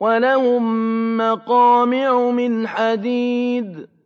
وَلَهُم مَّقَامِعُ مِنْ حَدِيدٍ